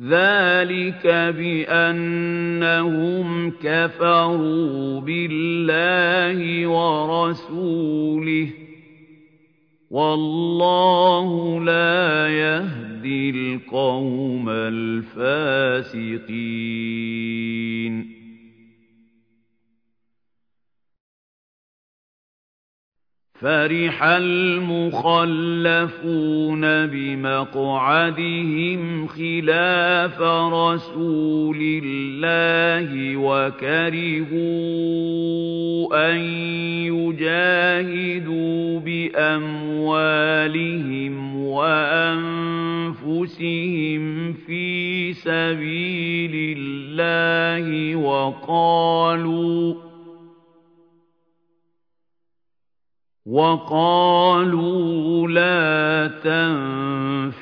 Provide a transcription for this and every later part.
ذلك بأنهم كفروا بالله ورسوله والله لا يهدي القوم الفاسقين فرح المخلفون بمقعدهم خلاف رسول الله وكرهوا أن يجاهدوا بأموالهم وأنفسهم في سبيل الله وقالوا وَقَالُوا لَا تَنفِرُوا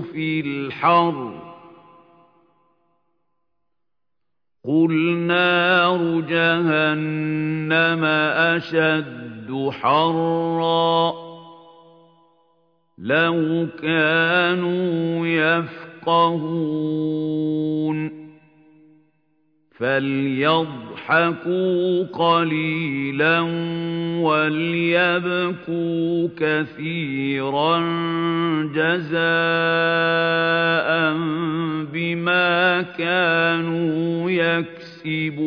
فِي الْحَرِّ. قُلْ نَارُ جَهَنَّمَ أَشَدُّ حَرًّا. لَوْ كَانُوا يَفْقَهُونَ. فَلْيَضْحَكُوا قَلِيلًا وَلْيَبْكُوا كَثِيرًا جَزَاءً بِمَا كَانُوا يَكْسِبُونَ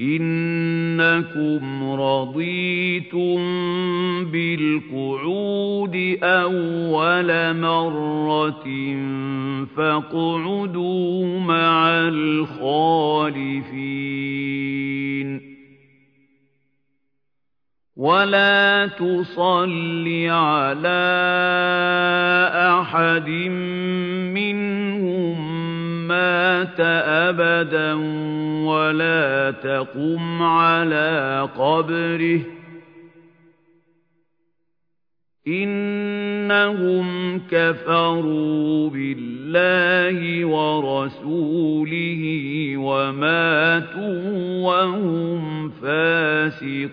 إِنَّكُمْ رَضِيتُم بِالْقُعُودِ أَوَّلَ مَرَّةٍ فَاقْعُدُوا مَعَ الْخَالِفِينَ. وَلَا تُصَلِّ عَلَىٰ أَحَدٍ مِّنْهُم أَبَدًا وَلَا تَقُمْ عَلَىٰ قَبْرِهِ ۖ إِنَّهُمْ كَفَرُوا بِاللَّهِ وَرَسُولِهِ وَمَاتُوا وَهُمْ فَاسِقُونَ